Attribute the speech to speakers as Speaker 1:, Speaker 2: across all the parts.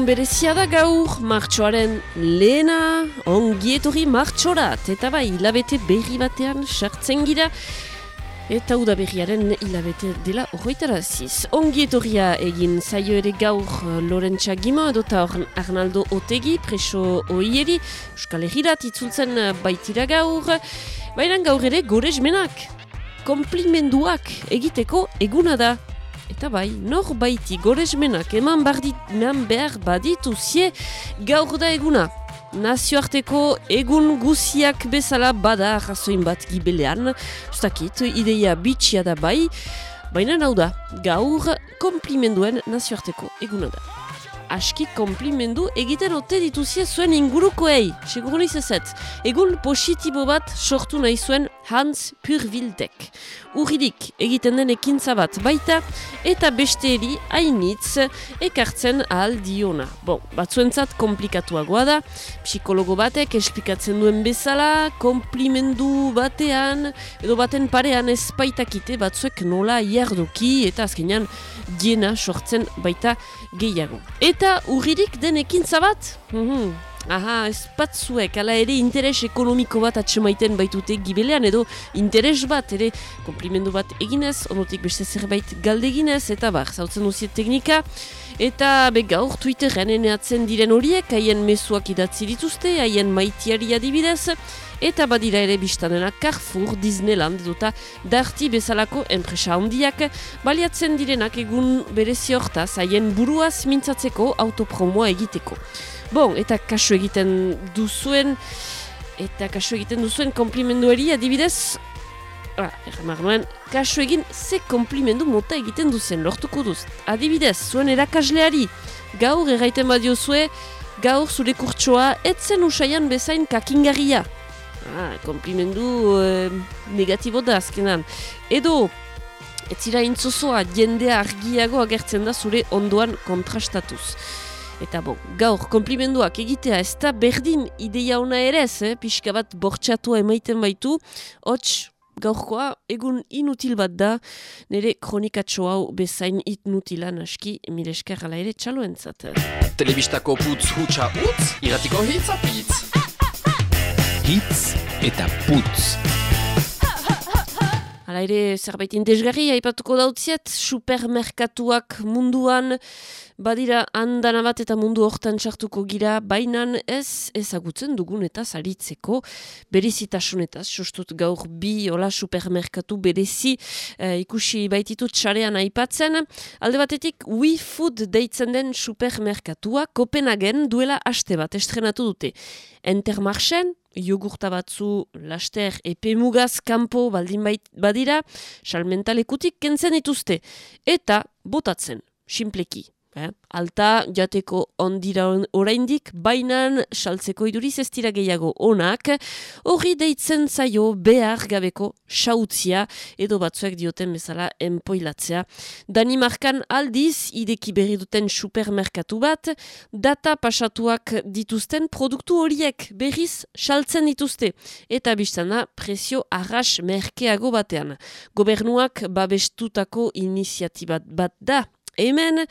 Speaker 1: egun berezia da gaur, martxoaren lehena, ongietorri martxorat, eta bai, hilabete berri batean sartzen gira, eta uda berriaren hilabete dela horretara ziz. Ongietorria egin zaio ere gaur Lorentza Gimo, edota Arnaldo Otegi, preso oieri, Euskal Herrirat itzultzen baitira gaur, baina gaur ere gorezmenak, komplimenduak egiteko eguna da. Eta bai, nor baiti gorezmenak eman, bardit, eman behar baditu zie gaur da eguna. Nazioarteko egun guziak bezala bada razoin bat gibelean, ustakit, ideia bitxia da bai, baina hau da, gaur komplimenduen nazioarteko eguna da aski komplimendu egiten ote dituzie zuen ingurukoei, seguruniz ezet. Egun positibo bat sortu nahi zuen Hans Purwildek. Uridik egiten den ekintza bat baita eta besteeri hainitz ekartzen ahal diona. Bon, batzuentzat komplikatuagoa da, psikologo batek esplikatzen duen bezala, komplimendu batean, edo baten parean ez baitakite batzuek nola jarduki eta azkenean diena sortzen baita gehiago. Eta urririk den ekintza bat? Mm Aha, ez batzuek, ala ere interes ekonomiko bat atxemaiten baitute gibelean, edo interes bat, ere komplimendu bat eginez, onotik beste zerbait galdeginez, eta bar, zautzen duziet teknika, eta be gaur Twitterren eneatzen diren horiek, haien mesuak idatzi dituzte, haien maitiari adibidez, eta badira ere biztanena Carrefour, Disneyland duta darti bezalako enpresa handiak baliatzen direnak egun berezi hortaz haien buruaz mintzatzeko autopromoa egiteko. Bon, eta kasu egiten duzuen eta kasu egiten duzuen komplimenduari adibidez Ah, nuen, kasu egin ze komplimendu mota egiten duzen, lortuko duz. Adibidez, zuen erakasleari, gaur erraiten badio zue, gaur zure kurtsoa, etzen usaian bezain kakingarria. Ah, komplimendu eh, negatibo da azkenan. Edo, ez zira intzozoa jendea argiago agertzen da zure ondoan kontrastatuz. Eta bon, gaur, komplimenduak egitea ez da berdin ideia ona ere ez, eh? pixka bat bortxatua emaiten baitu, hots, gaurkoa egun inutil bat da, nire kronikatxo hau bezain inutilan aski, mire esker ere txaloentzat.
Speaker 2: Telebistako putz hutsa utz, iratiko hitz apitz hitz eta putz.
Speaker 1: Hala ere, zerbait indesgarri, haipatuko dautziet, supermerkatuak munduan, badira handana bat eta mundu hortan txartuko gira, bainan ez ezagutzen dugun eta zaritzeko berezitasunetaz, sustut gaur bi hola supermerkatu berezi eh, ikusi baititut txarean aipatzen. Alde batetik, WeFood deitzen den supermerkatua Kopenhagen duela aste bat estrenatu dute. Entermarchen, jogurta batzu laster epe mugaz kanpo baldin badira, salmentalekutik kentzen dituzte. Eta botatzen, simpleki. Eh? Alta jateko ondira oraindik, bainan saltzeko iduriz ez dira gehiago onak, hori deitzen zaio behar gabeko sautzia edo batzuek dioten bezala enpoilatzea. Danimarkan aldiz, ideki berri duten supermerkatu bat, data pasatuak dituzten produktu horiek berriz saltzen dituzte. Eta biztana, presio arras merkeago batean. Gobernuak babestutako iniziatibat bat da, hemen,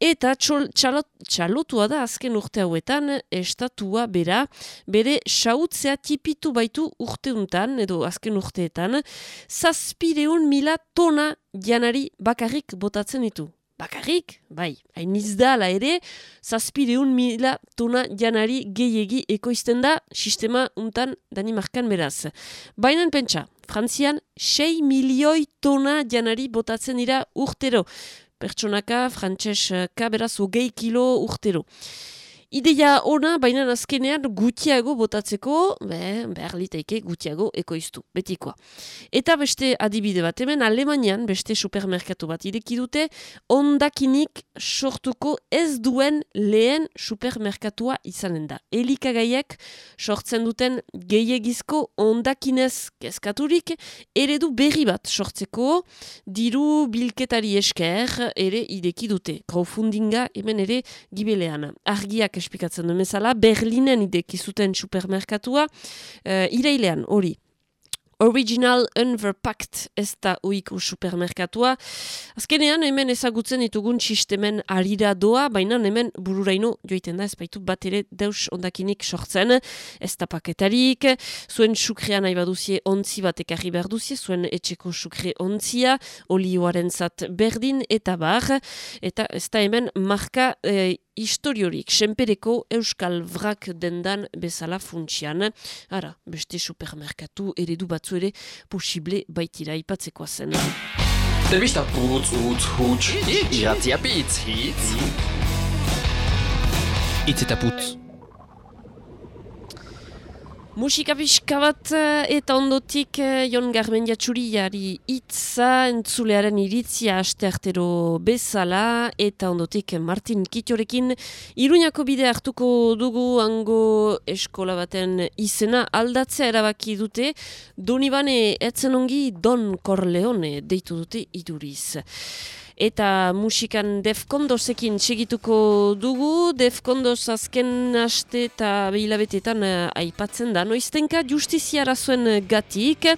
Speaker 1: eta txalot, txalotua da azken urte hauetan, estatua bera, bere sautzea tipitu baitu urteuntan, edo azken urteetan, zazpireun mila tona janari bakarrik botatzen ditu. Bakarrik, bai, hain izdala ere, zazpireun mila tona janari gehiegi ekoizten da, sistema untan Danimarkan beraz. Baina pentsa, Frantzian, 6 milioi tona janari botatzen dira urtero pertsonaka, frantxeska, beraz, hogei kilo urtero. Ideia ona, baina azkenean gutiago botatzeko, be, behar liteike gutiago ekoiztu, betikoa. Eta beste adibide bat, hemen Alemanian beste supermerkatu bat ideki dute, ondakinik sortuko ez duen lehen supermerkatua izanen da. Elikagaiek sortzen duten gehiagizko ondakinez kezkaturik, eredu berri bat sortzeko, diru bilketari esker, ere ideki dute. Crowdfundinga hemen ere gibelean. Argiak espikatzen du bezala, Berlinen ideki zuten supermerkatua, uh, irailean hori. Original Unverpacked ez da uiko supermerkatua. Azkenean hemen ezagutzen ditugun sistemen arira doa, baina hemen bururaino joiten da ez baitu bat ere deus ondakinik sortzen. Ez da paketarik, zuen sukrean nahi baduzie ontzi bat ekarri behar duzie, zuen etxeko sukre ontzia, olioaren zat berdin eta bar, eta ez da hemen marka e, historiorik, senpereko euskal vrak dendan bezala funtsian. Ara, beste supermerkatu eredu batzu ere posible baitira ipatzekoa zen.
Speaker 2: Telebista putz, utz, huts, iratzia pitz, hitz. Itz eta putz.
Speaker 1: Musika pixka bat eh, eta ondotik eh, Jon Garmendia txuriari itza entzulearen iritzia asteartero bezala eta ondotik Martin Kitiorekin Iruñako bide hartuko dugu hango eskola baten izena aldatzea erabaki dute. Donibane etzen ongi Don Corleone deitu dute iduriz eta musikan defkondosekin segituko dugu, defkondoz azken aste eta behilabetetan uh, aipatzen da, noiztenka justiziara zuen gatik,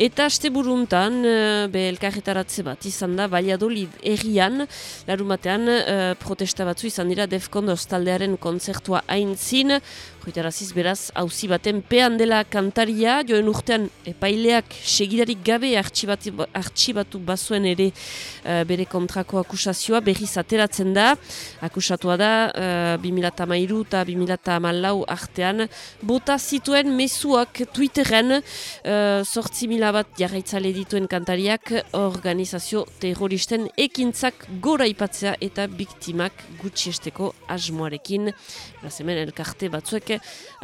Speaker 1: eta aste buruntan, uh, be elkarretaratze bat izan da, Valladolid errian, larumatean uh, protesta batzu izan dira defkondoz taldearen konzertua aintzin, Joitaraziz beraz, hauzi baten pean dela kantaria, joen urtean epaileak segidarik gabe artxibatu bazuen ere uh, bere kontrako akusazioa berriz ateratzen da. Akusatua da, uh, 2008 eta 2008 artean, bota zituen mesuak Twitteren, uh, mila bat jarraitzale dituen kantariak, organizazio terroristen ekintzak gora ipatzea eta biktimak gutxiesteko asmoarekin. Hemen elkarte batzuek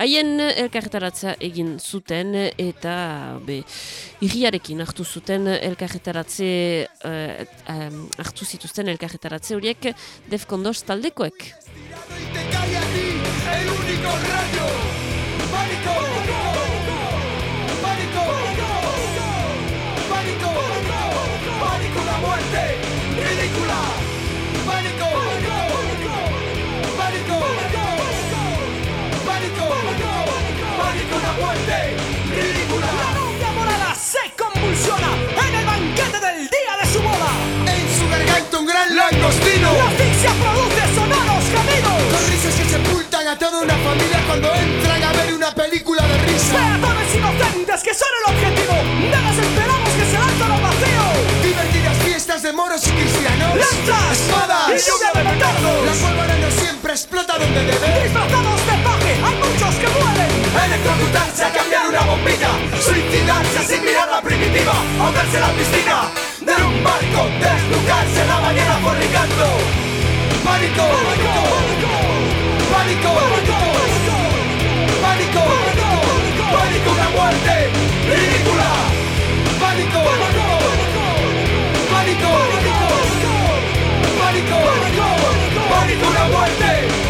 Speaker 1: haien elkarretaratza egin zuten eta be, irriarekin hartu zuten elkarretaratze uh, hartu zituzten elkarretaratze horiek defkondos taldekoek. ridícula. La novia morada se
Speaker 3: un gran langostino.
Speaker 4: La asfixia produce sonoros gemidos.
Speaker 3: Con risas que sepultan a toda una familia cuando entran a ver una película de risa.
Speaker 4: Peatones inocentes que son el objetivo. Nada esperamos que se lanzan al vacío.
Speaker 3: Divertidas fiestas de moros y cristianos.
Speaker 4: Lanzas,
Speaker 3: espadas
Speaker 4: y lluvia de petardos.
Speaker 3: La pólvora no siempre explota donde debe.
Speaker 4: Disfrazados de paje, hay muchos que mueren.
Speaker 3: Electrocutarse a cambiar una bombilla. Suicidarse sin mirar la primitiva. Ahogarse en la piscina un barco. Desnucarse en la bañera fornicando. Pánico, pánico, pánico, pánico, pánico, una muerte ridícula. Pánico, pánico, pánico, pánico, pánico, una muerte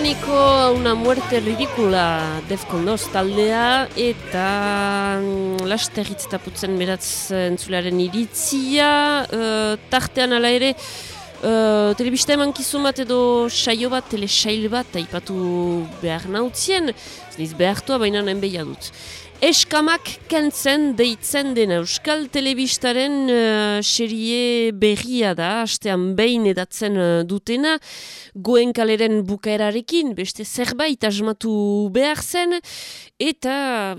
Speaker 3: pánico.
Speaker 1: una muerte ridícula defkondoz taldea eta mm, laster hitztaputzen beratz entzulearen iritzia uh, tartean ala ere Uh, telebista eman bat edo saio bat, telesail bat, aipatu behar nautzien, ziniz behartua baina nien behia dut. Eskamak kentzen deitzen den Euskal Telebistaren uh, serie berria da, hastean behin edatzen uh, dutena, goen kaleren bukaerarekin, beste zerbait asmatu behar zen, eta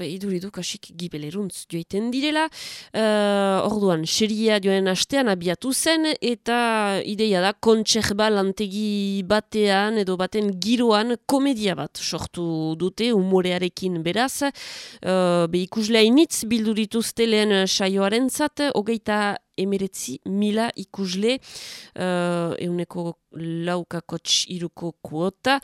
Speaker 1: iduridu kasik gibeleruntz joiten direla, uh, orduan, seria joen hastean abiatu zen, eta ideia da kontserba lantegi batean edo baten giroan komedia bat sortu dute, umorearekin beraz, uh, be ikuslea initz bildu dituzte lehen uh, saioaren zat, hogeita emeretzi mila ikusle uh, euneko laukakots iruko kuota,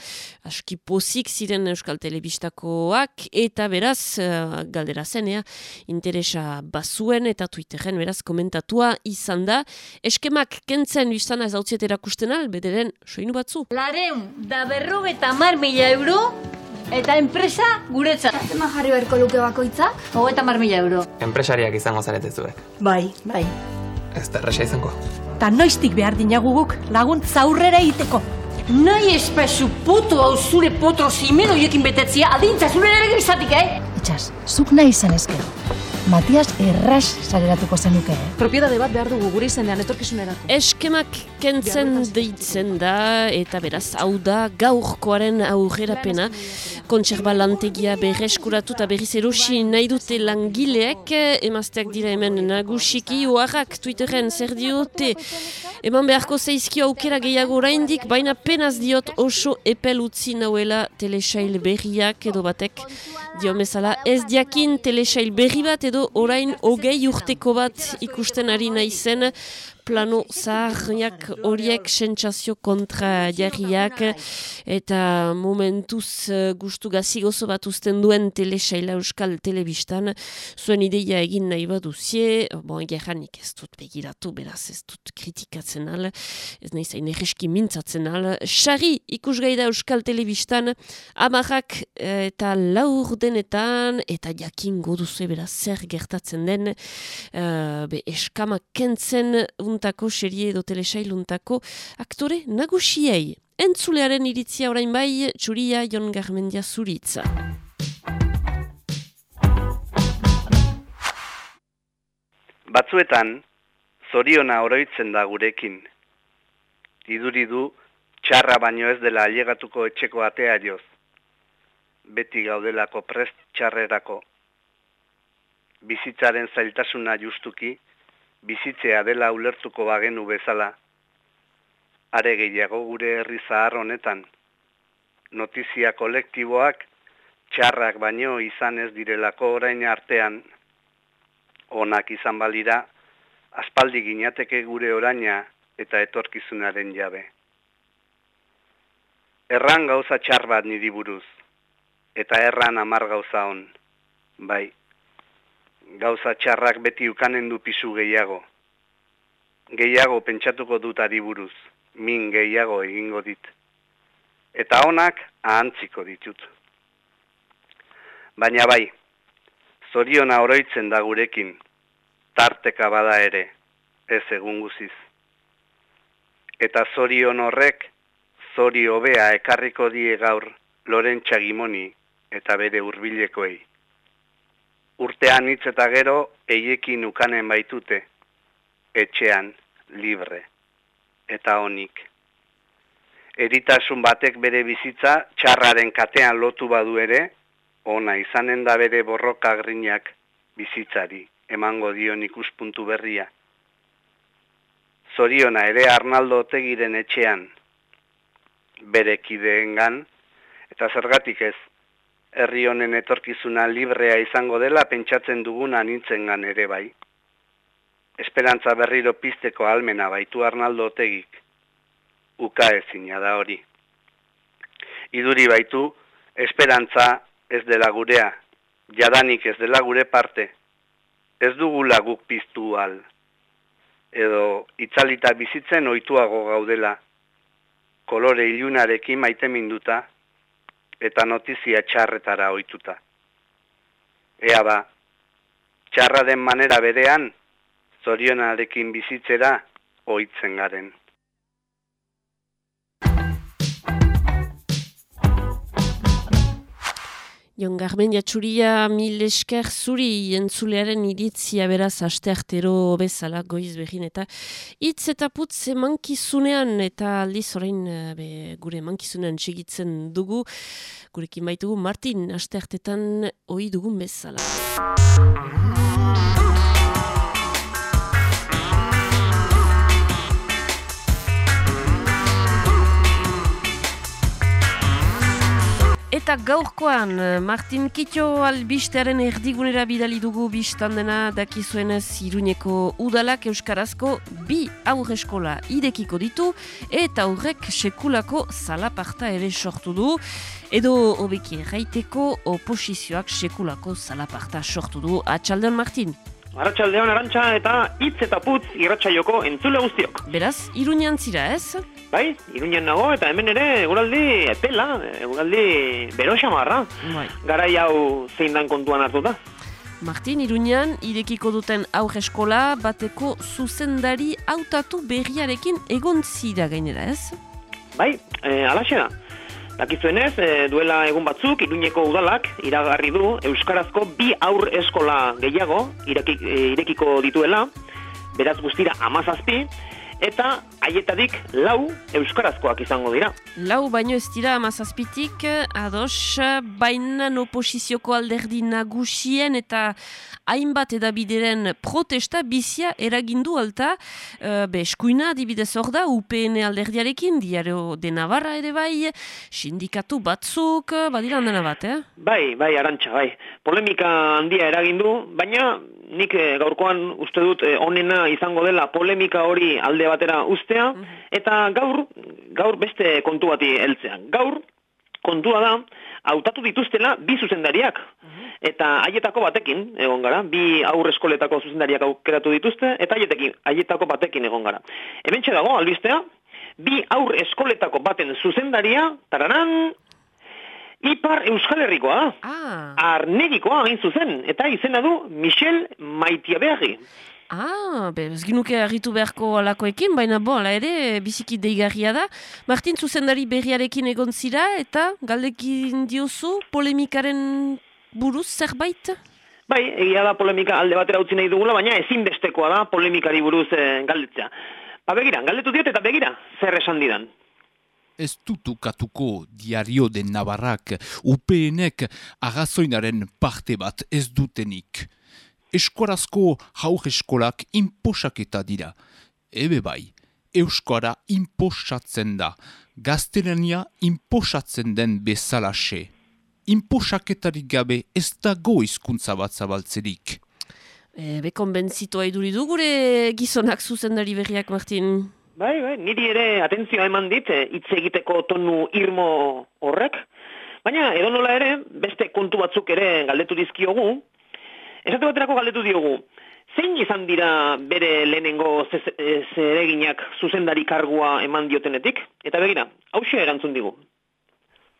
Speaker 1: aski pozik ziren Euskal Telebistakoak, eta beraz, uh, galdera zenea, interesa bazuen eta Twitteren beraz komentatua izan da. Eskemak kentzen biztan ez hau erakusten al, bederen soinu batzu.
Speaker 5: Lareun da berro eta mar mila euro Eta enpresa guretzat.
Speaker 6: Zema jarri beharko luke bakoitza?
Speaker 5: Hogeta mar mila euro.
Speaker 2: Enpresariak izango zarete zuek.
Speaker 7: Bai, bai.
Speaker 2: Ez da erresa izango.
Speaker 7: Ta noiztik behar dinagu guk laguntza aurrera egiteko.
Speaker 5: Nahi espesu puto hau zure potro zimen horiekin betetzia adintza zure ere izatik, eh?
Speaker 8: Itxas, zuk nahi izan ezkero. Matias erras saleratuko zenuke.
Speaker 9: Propiedade bat behar dugu gure izenean etorkizunerako.
Speaker 1: Eskemak kentzen deitzen da, eta beraz, hau da gaurkoaren aurrerapena. Kontserba lantegia berreskuratu eta berriz erosi nahi dute langileek, emazteak dira hemen nagusiki, oarrak Twitteren zer diote, eman beharko zeizkio aukera gehiago oraindik, baina penaz diot oso epel utzi nauela telesail berriak edo batek, dio mesala ez diakin telesail berri bat edo orain hogei urteko bat ikusten ari naizen, plano zaharriak horiek sentsazio kontra jarriak eta momentuz uh, gustu gazi gozo bat uzten duen telesaila euskal telebistan. Zuen ideia egin nahi baduzie bon, gerranik ez dut begiratu beraz ez dut kritikatzen al ez nahi zain erreski mintzatzen al. Xari ikusgai da euskal telebistan amarrak eh, eta laur denetan eta jakin goduze beraz zer gertatzen den uh, be eskama kentzen untako, serie edo telesailuntako aktore nagusiei. Entzulearen iritzia orain bai, txuria Jon Garmendia zuritza.
Speaker 10: Batzuetan, zoriona oroitzen da gurekin. Iduri du, txarra baino ez dela ailegatuko etxeko atea joz. Beti gaudelako prest txarrerako. Bizitzaren zailtasuna justuki, bizitzea dela ulertuko bagenu bezala. Are gehiago gure herri zahar honetan. Notizia kolektiboak txarrak baino izan ez direlako orain artean. Onak izan balira, aspaldi ginateke gure oraina eta etorkizunaren jabe. Erran gauza txar bat niri buruz, eta erran amar gauza on, bai gauza txarrak beti ukanen du pisu gehiago. Gehiago pentsatuko dut ari buruz, min gehiago egingo dit. Eta honak ahantziko ditut. Baina bai, zoriona oroitzen da gurekin, tarteka bada ere, ez egun guziz. Eta zorion horrek, zori hobea ekarriko die gaur Lorentza Gimoni eta bere hurbilekoei urtean hitz eta gero eiekin ukanen baitute, etxean, libre, eta honik. Eritasun batek bere bizitza txarraren katean lotu badu ere, ona izanen da bere borroka grinak bizitzari, emango dion ikuspuntu berria. Zoriona ere Arnaldo Otegiren etxean, bere kideengan, eta zergatik ez, herri honen etorkizuna librea izango dela pentsatzen duguna nintzengan ere bai. Esperantza berriro pizteko almena baitu Arnaldo Otegik. Uka ezina da hori. Iduri baitu, esperantza ez dela gurea, jadanik ez dela gure parte. Ez dugu laguk piztu al. Edo itzalita bizitzen ohituago gaudela. Kolore ilunarekin maite minduta, eta notizia txarretara ohituta. Ea ba, txarra den manera berean, zorionarekin bizitzera ohitzen garen.
Speaker 1: Jon Garmen jatsuria mil esker zuri entzulearen iritzia beraz asteartero bezala goiz behin eta hitz eta putz emankizunean eta aldiz orain eh, be, gure emankizunean segitzen dugu gurekin baitugu Martin asteartetan oi dugun bezala. Eta gaurkoan, eh, Martin Kitio albistearen erdigunera bidali dugu biztan dena dakizuenez Iruñeko udalak Euskarazko bi aurre eskola idekiko ditu eta aurrek sekulako zalaparta ere sortu du. Edo hobeki erraiteko oposizioak sekulako zalaparta sortu du. Atxaldeon Martin?
Speaker 11: Arratxaldeon arantxa eta hitz eta putz irratxaioko entzule guztiok.
Speaker 1: Beraz, Iruñan zira ez?
Speaker 11: Bai, iruñan nago eta hemen ere eguraldi epela, eguraldi beroxa marra.
Speaker 1: Bai.
Speaker 11: Garai hau zein dan kontuan hartuta.
Speaker 1: Martin, iruñan, irekiko duten aurre eskola bateko zuzendari hautatu berriarekin egon zira gainera ez?
Speaker 11: Bai, e, alaxe da. Dakizuenez, e, duela egun batzuk, iruñeko udalak iragarri du Euskarazko bi aur eskola gehiago irekik, irekiko dituela, beraz guztira amazazpi, eta haietadik lau euskarazkoak izango dira.
Speaker 1: Lau baino ez dira amazazpitik, ados, bainan oposizioko alderdi nagusien eta hainbat edabideren protesta bizia eragindu alta, uh, be eskuina adibidez hor da, UPN alderdiarekin, diario de Navarra ere bai, sindikatu batzuk, badira handena bat, eh?
Speaker 11: Bai, bai, arantxa, bai. Polemika handia eragindu, baina nik eh, gaurkoan uste dut eh, onena izango dela polemika hori alde batera ustea, eta gaur, gaur beste kontu bati heltzea. Gaur, kontua da, hautatu dituztela bi zuzendariak. Eta haietako batekin egon gara, bi aurre eskoletako zuzendariak aukeratu dituzte, eta haietekin, haietako batekin egon gara. Hemen dago, albistea, bi aurre eskoletako baten zuzendaria, taranan, Ipar Euskal Herrikoa,
Speaker 1: Ah,
Speaker 11: arnegikoa hain zuzen, eta izena du Michel Maitiaberri.
Speaker 1: ah be, ez ginuke argitu beharko alakoekin, baina bo, ala ere, biziki deigarria da. Martin zuzendari berriarekin egon zira, eta galdekin diozu polemikaren buruz zerbait?
Speaker 11: Bai, egia da polemika alde batera utzi nahi dugula, baina ezinbestekoa da polemikari buruz eh, galdetzea. Ba begira, galdetu diot eta begira, zer esan didan.
Speaker 12: Ez dutu katuko diario den Navarrak UPNek agazoinaren parte bat ez dutenik. Eskorazko haur eskolak inposaketa dira. Ebe bai, Euskara inposatzen da. Gaztelania inposatzen den bezalaxe. Inposaketarik gabe ez dago hizkuntza bat zabaltzerik.
Speaker 1: E, be, konbentzitua iduridu gure gizonak zuzendari berriak, Martin.
Speaker 11: Bai, bai, niri ere atentzioa eman dit, eh, hitz egiteko tonu irmo horrek, baina edonola ere, beste kontu batzuk ere galdetu dizkiogu, esate baterako galdetu diogu, zein izan dira bere lehenengo ze- e, zereginak zuzendari kargua eman diotenetik? Eta begira, hause erantzun digu.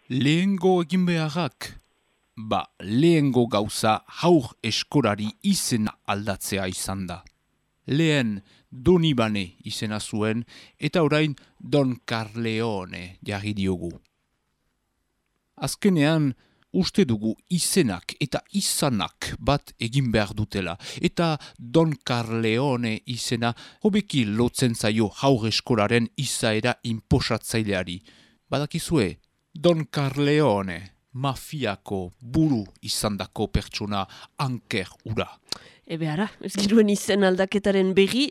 Speaker 12: Lehengo egin beharrak. Ba, lehengo gauza haur eskorari izena aldatzea izan da. Lehen Donibane izena zuen eta orain Don Carleone jarri diogu. Azkenean, uste dugu izenak eta izanak bat egin behar dutela, eta Don Carleone izena hobeki lotzen zaio haur eskolaren izaera inposatzaileari. Badakizue, Don Carleone, mafiako buru izandako pertsona anker ura.
Speaker 1: Ebe ara, ez giruen izen aldaketaren berri.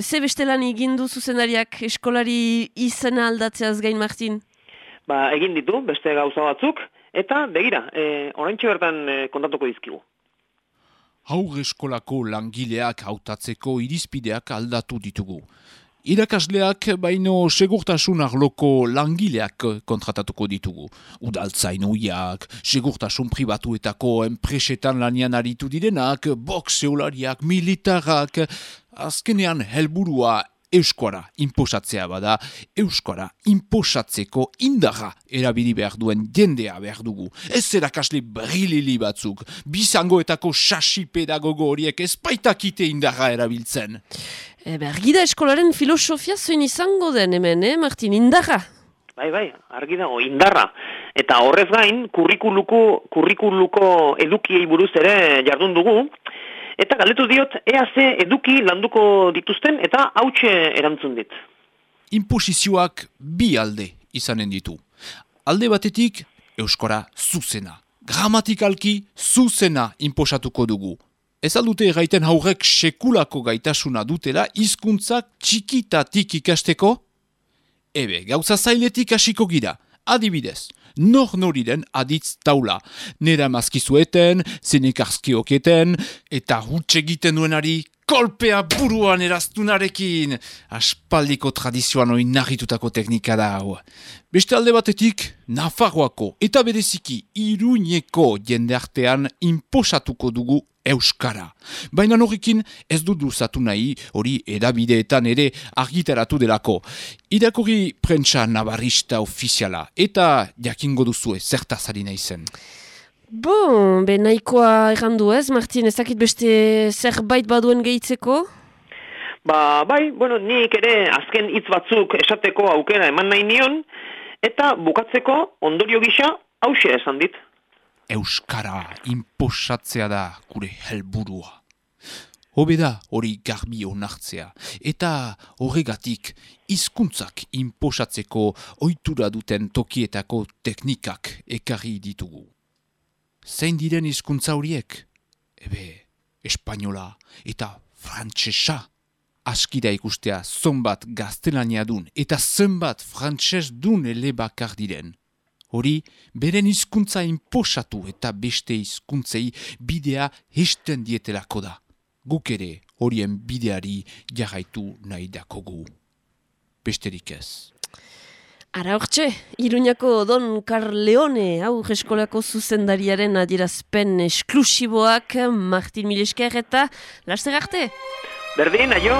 Speaker 1: Ze bestelan egindu zuzendariak eskolari izena aldatzeaz gain, Martin?
Speaker 11: Ba, egin ditu, beste gauza batzuk, eta begira, e, oraintxe bertan e, kontatuko dizkigu.
Speaker 12: Haur eskolako langileak hautatzeko irizpideak aldatu ditugu. Irakasleak baino segurtasun arloko langileak kontratatuko ditugu. Udaltzainuiak, segurtasun pribatuetako enpresetan lanian aritu direnak, boxeolariak, militarrak, azkenean helburua euskara inposatzea bada, euskara inposatzeko indarra erabili behar duen jendea behar dugu. Ez erakasle brilili batzuk, bizangoetako sasi pedagogo horiek ezpaitakite indarra erabiltzen.
Speaker 1: Ebe, argi da eskolaren filosofia zein izango den hemen, eh, Martin, indarra?
Speaker 11: Bai, bai, argi dago, indarra. Eta horrez gain, kurrikuluko, kurrikuluko edukiei buruz ere jardun dugu, eta galdetu diot, ea ze eduki landuko dituzten, eta hautxe erantzun dit.
Speaker 12: Imposizioak bi alde izanen ditu. Alde batetik, Euskara zuzena. Gramatikalki zuzena imposatuko dugu. Ez aldute gaiten haurek sekulako gaitasuna dutela hizkuntzak txikitatik ikasteko? Ebe, gauza zailetik hasiko gira. Adibidez, nor noriren aditz taula. Nera mazkizueten, zenekarzkioketen, eta egiten duenari kolpea buruan eraztunarekin. Aspaldiko tradizioan oin nahitutako teknika da hau. Beste alde batetik, Nafarroako eta bereziki Iruñeko jende artean imposatuko dugu Euskara. Baina horrekin ez du duzatu nahi hori edabideetan ere argitaratu delako. Irakurri prentsa nabarista ofiziala eta jakingo duzu zertazari nahi zen.
Speaker 1: Bon, be nahikoa errandu ez, Martin, ezakit beste zerbait baduen gehitzeko?
Speaker 11: Ba, bai, bueno, nik ere azken hitz batzuk esateko aukera eman nahi nion, eta bukatzeko ondorio gisa hause esan dit.
Speaker 12: Euskara imposatzea da gure helburua. Hobeda hori garbi onartzea, eta horregatik hizkuntzak imposatzeko ohitura duten tokietako teknikak ekarri ditugu. Zein diren hizkuntza horiek? Ebe, espainola eta frantsesa. Askida ikustea zonbat gaztelania dun eta zenbat frantses dun ele bakar diren. Hori, beren hizkuntza inposatu eta beste hizkuntzei bidea hesten dietelako da. Guk ere horien bideari jarraitu nahi dakogu. Besterik ez.
Speaker 1: Ara hortxe, Iruñako Don Carleone, hau eskolako zuzendariaren adierazpen esklusiboak, Martin Milesker eta laste garte?
Speaker 11: Berdin, aio!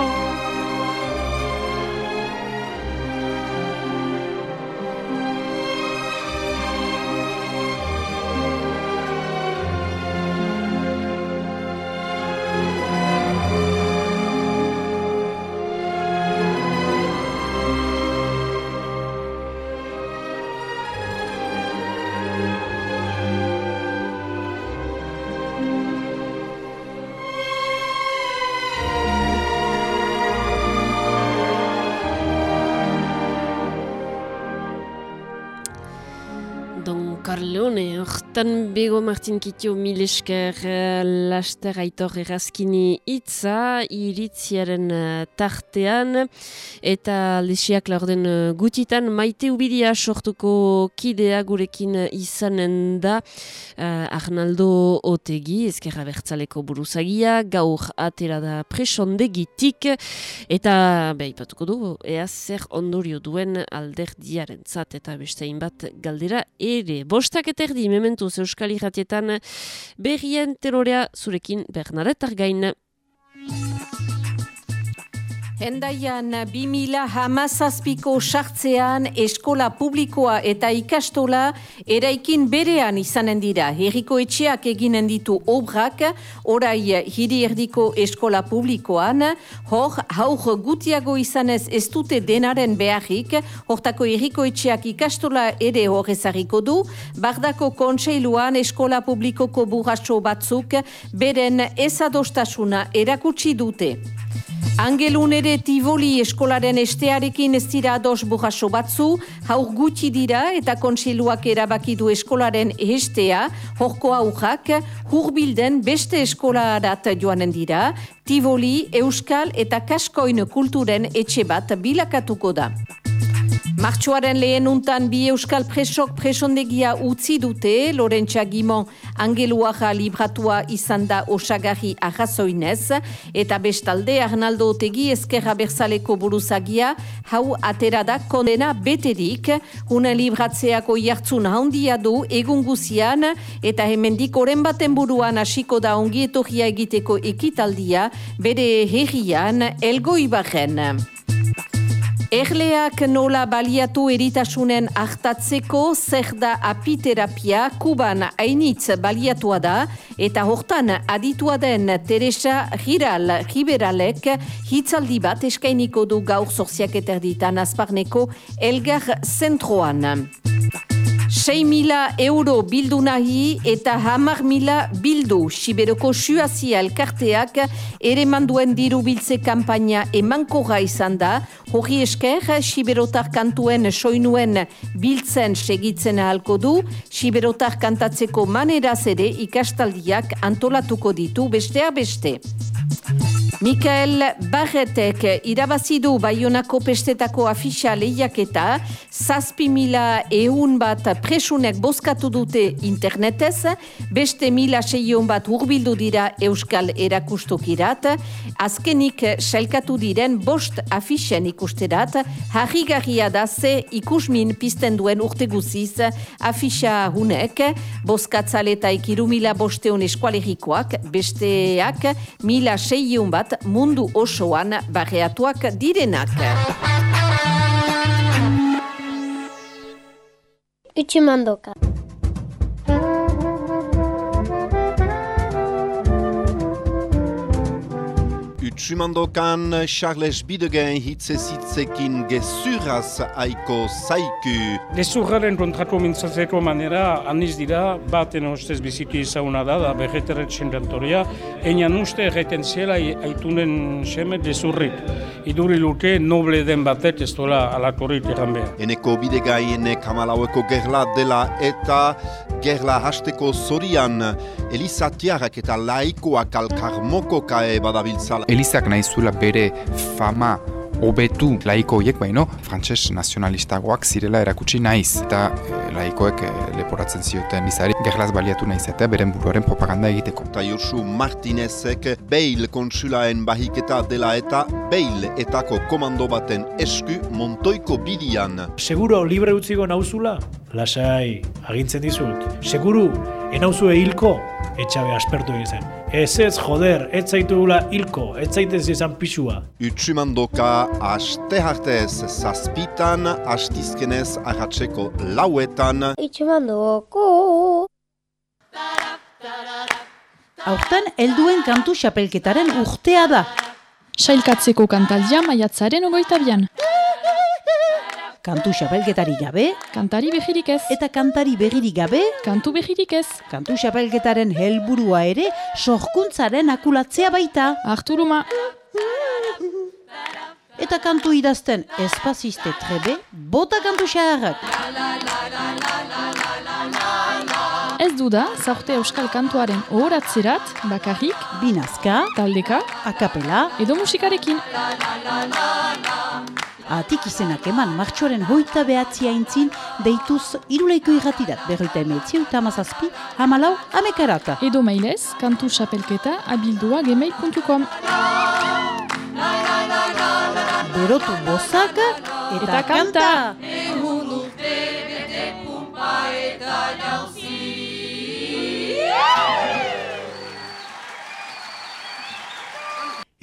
Speaker 1: Hortan bego Martin Kitio milesker uh, laster aitor errazkini itza iritziaren uh, tartean. Eta lesiak laurden uh, gutitan maite ubidia sortuko kidea gurekin izanen da uh, Arnaldo Otegi ezkerra bertzaleko buruzagia gaur atera da presondegitik. Eta behipatuko du ea zer ondorio duen alderdiaren zat eta bestein bat galdera ere. Bostak eterdi memento momentuz Euskal Iratietan berrien terorea zurekin Bernadetar gain.
Speaker 13: Hendaian 2000 hamazazpiko sartzean eskola publikoa eta ikastola eraikin berean izanen dira. Herriko etxeak eginen ditu obrak, orai hiri erdiko eskola publikoan, hor haur gutiago izanez ez dute denaren beharrik, hortako herriko etxeak ikastola ere horrezariko du, bardako kontseiluan eskola publikoko burraso batzuk beren ezadostasuna erakutsi dute. Angelun ere Tivoli eskolaren estearekin ez dira ados buhaso batzu, haur gutxi dira eta konsiluak erabakidu eskolaren estea, horko aurrak, hurbilden beste eskolarat joanen dira, Tivoli, Euskal eta Kaskoin kulturen etxe bat bilakatuko da. Martxoaren lehen untan bi euskal presok presondegia utzi dute, Lorentza Gimon angeluaja libratua izan da osagarri ahazoinez, eta bestalde Arnaldo Otegi ezkerra berzaleko buruzagia, hau atera da kondena beterik, une libratzeako jartzun handia du egun guzian, eta hemendik oren baten buruan hasiko da ongietorria egiteko ekitaldia, bere herrian elgoi barren. Erleak nola baliatu eritasunen hartatzeko zer da apiterapia kuban hainitz baliatua da eta hortan aditua den Teresa Giral Giberalek hitzaldi bat eskainiko du gaur zorziak eterditan azparneko Elgar Zentroan. 6 mila euro bildu nahi eta hamar mila bildu. Siberoko suazia elkarteak ere manduen diru biltze kampaina emankorra izan da. Hori esker, Siberotar kantuen soinuen biltzen segitzen ahalko du. Siberotar kantatzeko maneraz ere ikastaldiak antolatuko ditu bestea beste. Mikael Barretek irabazidu Baionako pestetako afisa lehiaketa, zazpi mila eun bat presunek bozkatu dute internetez, beste mila seion bat urbildu dira Euskal erakustokirat, azkenik selkatu diren bost afisen ikusterat, harri da ze ikusmin pizten duen urte guziz afisa hunek, bozkatzaletaik iru mila bosteun eskualerikoak, besteak mila seion bat mundu osoan barreatuak direnak.
Speaker 14: Utsumandoka.
Speaker 15: Utsumandokan Charles Bidegen hitze zitzekin gezuraz aiko zaiku.
Speaker 16: Gezurraren kontrako mintzatzeko manera aniz dira, baten ustez biziki izaguna da, da begeteret sendantoria, einan uste erreten zela aitunen seme gezurrit. Iduri luke noble den batet ez dola alakorit egan behar.
Speaker 15: Eneko bidegaien kamalaueko gerla dela eta gerla hasteko zorian Elizatiarrak eta laikoak alkarmoko kae badabiltzala.
Speaker 17: Elizak nahi zuela bere fama obetu laiko horiek baino, frantses nazionalistagoak zirela erakutsi naiz. Eta e, laikoek e, leporatzen zioten izari, gerlaz baliatu naiz eta beren buruaren propaganda egiteko.
Speaker 15: Eta Josu Martinezek Beil konsulaen bahiketa dela eta Beil etako komando baten esku Montoiko bidian.
Speaker 18: Seguro libre utzigo nauzula? Lasai, agintzen dizut. Seguru, enauzue hilko? Etxabe aspertu egin Ez ez, joder, ez zaitugula hilko, ez zaitez izan pixua.
Speaker 15: Utsumandoka aste hartez zazpitan, astizkenez arratseko lauetan.
Speaker 14: Utsumandoko!
Speaker 19: Aurten helduen kantu xapelketaren urtea da.
Speaker 20: Sailkatzeko kantaldia maiatzaren ogoita bian.
Speaker 19: Kantu xapelketari gabe,
Speaker 20: kantari behirik ez.
Speaker 19: Eta kantari behirik gabe,
Speaker 20: kantu behirik ez.
Speaker 19: Kantu xapelketaren helburua ere, sorkuntzaren akulatzea baita.
Speaker 20: Arturuma.
Speaker 19: Eta kantu idazten espaziste trebe, bota kantu xaharrak.
Speaker 20: Ez du da, zaurte euskal kantuaren ohoratzerat, bakarrik,
Speaker 19: binazka,
Speaker 20: taldeka,
Speaker 19: akapela,
Speaker 20: edo musikarekin.
Speaker 19: Atik izenak eman martxoaren hoita behatzia intzin, deituz iruleiko irratirat berroita emeetzi eta amazazpi, hamalau, amekarata.
Speaker 20: Edo mailez, kantu xapelketa abildua gmail.com
Speaker 19: Berotu bozak eta,
Speaker 20: eta kanta!
Speaker 3: Egun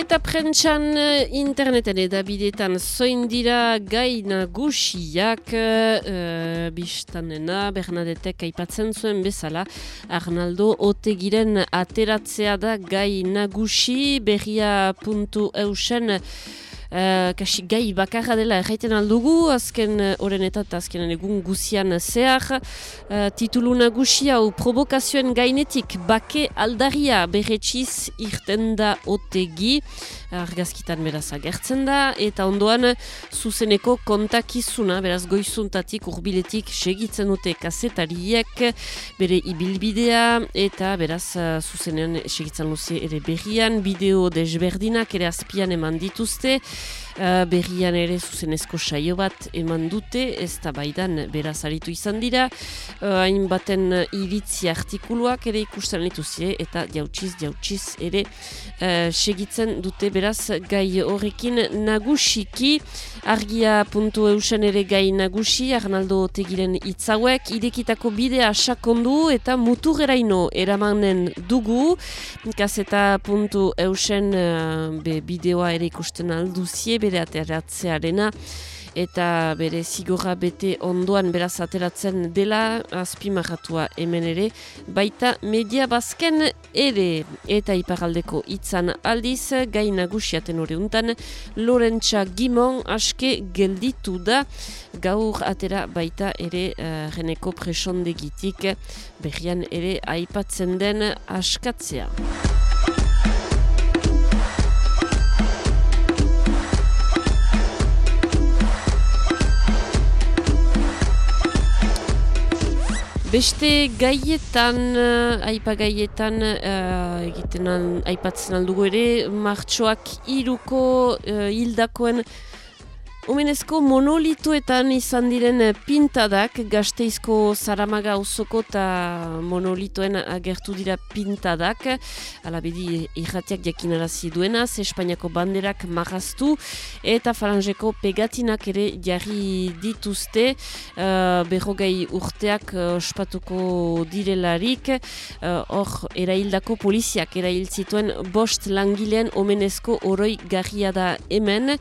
Speaker 1: Eta prentxan interneten edabidetan zoin dira gai nagusiak uh, biztanena Bernadetek aipatzen zuen bezala Arnaldo Otegiren ateratzea da gai nagusi berria puntu eusen Uh, kasi gai bakarra dela erraiten aldugu, azken horren eta azken egun guzian zehar. Uh, titulu nagusi hau provokazioen gainetik bake aldaria berretxiz irten da otegi argazkitan beraz agertzen da, eta ondoan zuzeneko kontakizuna, beraz goizuntatik urbiletik segitzen dute kasetariek, bere ibilbidea, eta beraz zuzenean segitzen luze ere berrian, bideo desberdinak ere azpian eman dituzte, Uh, berrian ere zuzenezko saio bat eman dute, ez da baidan beraz aritu izan dira, hain uh, baten iritzi artikuluak ere ikusten lituzie eta jautsiz, jautsiz ere uh, segitzen dute beraz gai horrekin nagusiki. Argia puntu eusen ere gai nagusi Arnaldo Tegiren itzauek idekitako bidea sakondu eta mutureraino eramanen dugu. Kaseta puntu eusen uh, be bideoa ere ikusten alduzie bere ateratzearena eta bere zigorra bete ondoan beraz ateratzen dela azpimarratua hemen ere baita media bazken ere eta iparaldeko itzan aldiz gai nagusiaten hori untan Lorentza Gimon aske gelditu da gaur atera baita ere uh, reneko presondegitik berrian ere aipatzen den askatzea. Beste gaietan, uh, aipa gaietan, uh, egiten aipatzen aldugu ere, martxoak iruko uh, hildakoen Omenezko monolituetan izan diren pintadak, gazteizko zaramaga uzoko eta monolituen agertu dira pintadak, alabedi irratiak jakinarazi duenaz, Espainiako banderak marraztu, eta falangeko pegatinak ere jarri dituzte, uh, berrogei urteak uh, ospatuko direlarik, hor uh, eraildako poliziak erailtzituen bost langilean omenezko oroi garria da hemen,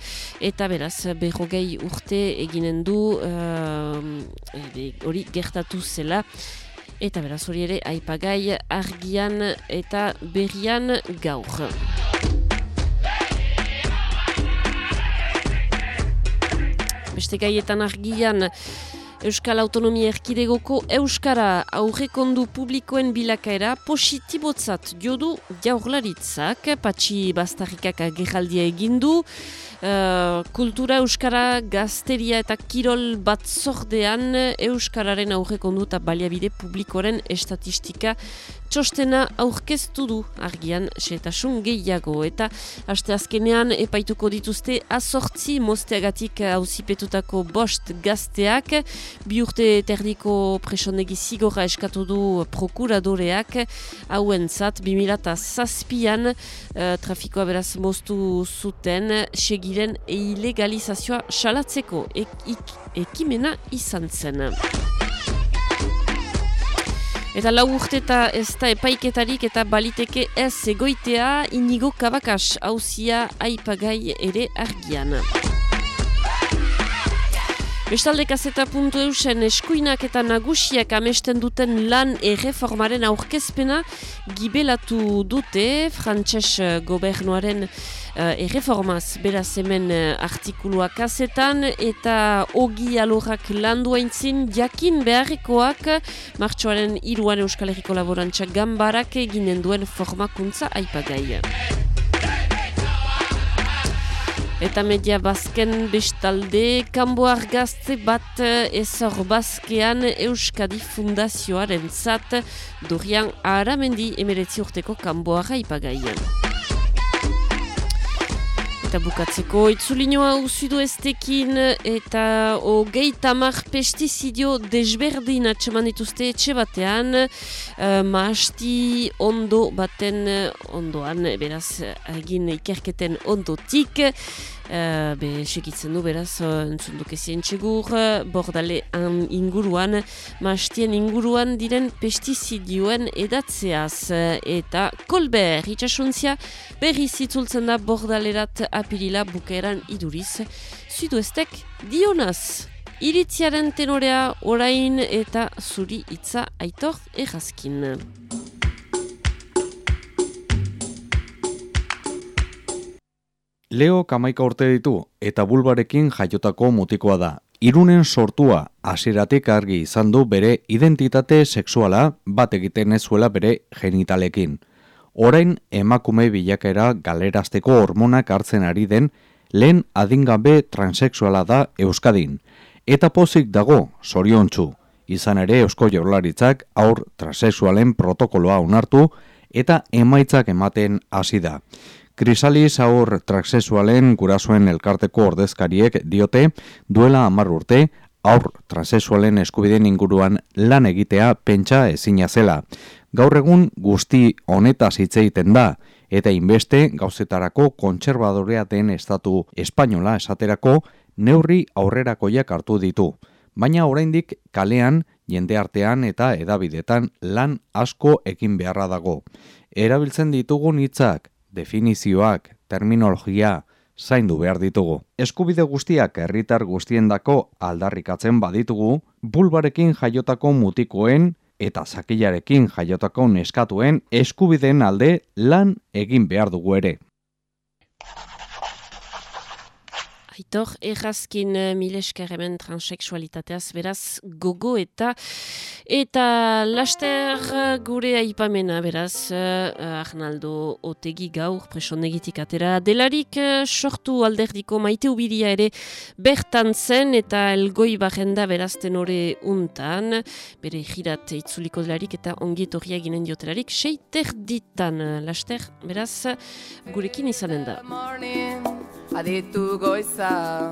Speaker 1: eta beraz, berro hogei urte eginen du eh, hori uh, gertatu zela. Eta beraz hori ere aipagai argian eta berrian gaur. Beste gaietan argian Euskal Autonomia Erkidegoko Euskara aurrekondu publikoen bilakaera positibotzat jodu jaurlaritzak, patxi bastarrikak agerraldia egindu, uh, kultura Euskara gazteria eta kirol bat zordean Euskararen aurrekondu eta baliabide publikoren estatistika txostena aurkeztu du. Argian setasun gehiago. Eta aste azkenean epaituko dituzte azortzi mosteagatik hauzipetutako bost gazteak. Bi urte terdiko presonegi zigorra eskatu du prokuradoreak. Hauen zat 2000 zazpian uh, trafikoa beraz moztu zuten segiren ilegalizazioa salatzeko ekimena izan zen. Eta lau urte eta ez da epaiketarik eta baliteke ez egoitea inigo kabakas hauzia aipagai ere argian. Bestalde kaseta puntu eusen eskuinak eta nagusiak amesten duten lan erreformaren aurkezpena gibelatu dute frantses gobernuaren uh, erreformaz beraz hemen uh, artikuluak kasetan eta ogi alorrak landu haintzin jakin beharrekoak martxoaren iruan Euskal Herriko Laborantza gambarak eginen duen formakuntza aipagai. Eta media bazken bestalde, kanbo argazte bat ezor bazkean Euskadi Fundazioaren zat, durian aramendi emeretzi urteko kanbo arraipagaien. Eta bukatzeko. Itzulinoa usudu estekin eta hogei tamar pestizidio desberdin atseman dituzte etxe batean. Uh, maasti ondo baten ondoan, beraz egin ikerketen ondotik Uh, be, segitzen du, beraz, uh, entzun duke zientxegur, uh, bordale an inguruan, mastien inguruan diren pestizidioen edatzeaz. eta kolber, itxasuntzia, berri zitzultzen da bordalerat apirila bukeran iduriz. Zudu estek, dionaz, iritziaren tenorea orain eta zuri hitza aitor errazkin.
Speaker 21: Leo kamaika urte ditu eta bulbarekin jaiotako mutikoa da. Irunen sortua hasieratik argi izan du bere identitate sexuala bat egiten ezuela bere genitalekin. Orain emakume bilakera galerazteko hormonak hartzen ari den lehen adingabe transexuala da Euskadin. Eta pozik dago, soriontsu, izan ere Eusko Jaurlaritzak aur transexualen protokoloa onartu eta emaitzak ematen hasi da. Krisalis aur transexualen gurasoen elkarteko ordezkariek diote duela hamar urte aur transexualen eskubideen inguruan lan egitea pentsa ezina zela. Gaur egun guzti honetaz hitz egiten da eta inbeste gauzetarako kontserbadorea den estatu espainola esaterako neurri aurrerakoiak hartu ditu. Baina oraindik kalean, jende artean eta edabidetan lan asko ekin beharra dago. Erabiltzen ditugun hitzak definizioak, terminologia, zaindu behar ditugu. Eskubide guztiak herritar guztiendako aldarrikatzen baditugu, bulbarekin jaiotako mutikoen eta zakilarekin jaiotako neskatuen eskubideen alde lan egin behar dugu ere.
Speaker 1: Aitor, errazkin uh, milesker hemen transexualitateaz, beraz, gogo eta eta laster uh, gure aipamena, beraz, uh, Arnaldo Otegi gaur presonegitik atera. Delarik sortu alderdiko maite ubiria ere bertan zen eta elgoi barrenda beraz tenore untan, bere jirat itzuliko delarik eta ongietorria ginen diotelarik, seiter ditan, laster, beraz, gurekin izanen da.
Speaker 22: aditu goiza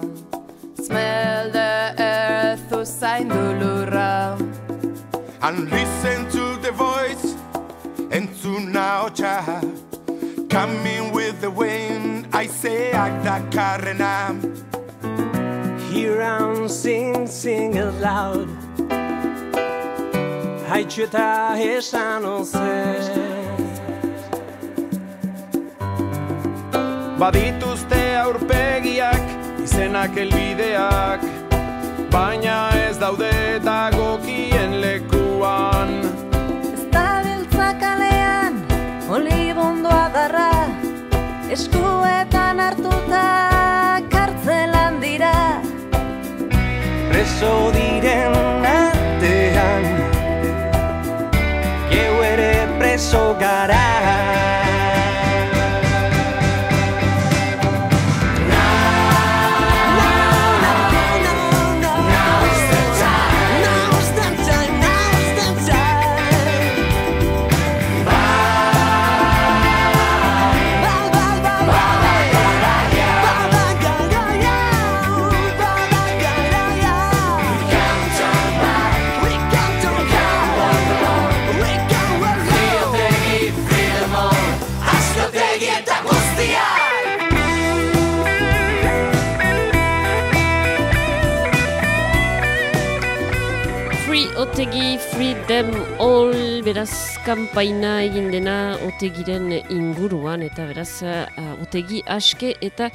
Speaker 22: Smell the earth usain du lurra.
Speaker 3: And listen to the voice entzun ahotsa Coming with the wind aizeak dakarrena
Speaker 23: Here I'm sing, it loud. Haitxu eta esan ozen
Speaker 24: Badituzte aurpegiak, izenak elbideak Baina ez daude dagokien lekuan.
Speaker 22: Ez da biltzakalean, olibondoa darra Eskuetan hartuta kartzelan dira
Speaker 23: Preso diren artean Geu ere preso gara
Speaker 1: beraz kanpaina egin dena Otegiren inguruan eta beraz uh, Otegi aske eta